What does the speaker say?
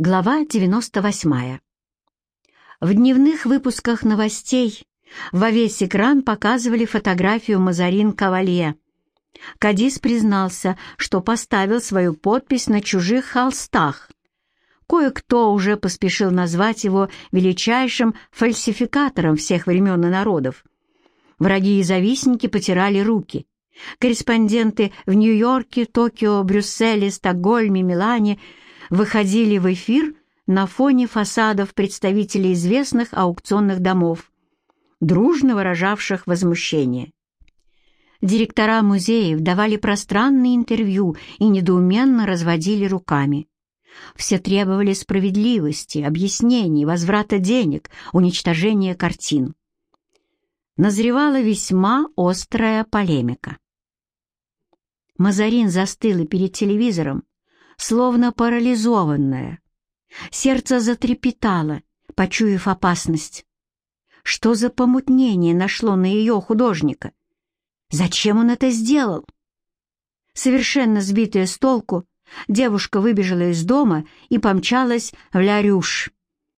Глава 98. В дневных выпусках новостей во весь экран показывали фотографию Мазарин Кавалье. Кадис признался, что поставил свою подпись на чужих холстах. Кое-кто уже поспешил назвать его величайшим фальсификатором всех времен и народов. Враги и завистники потирали руки. Корреспонденты в Нью-Йорке, Токио, Брюсселе, Стокгольме, Милане – выходили в эфир на фоне фасадов представителей известных аукционных домов, дружно выражавших возмущение. Директора музеев давали пространные интервью и недоуменно разводили руками. Все требовали справедливости, объяснений, возврата денег, уничтожения картин. Назревала весьма острая полемика. Мазарин застыла перед телевизором, словно парализованная. Сердце затрепетало, почуяв опасность. Что за помутнение нашло на ее художника? Зачем он это сделал? Совершенно сбитая с толку, девушка выбежала из дома и помчалась в Лярюш.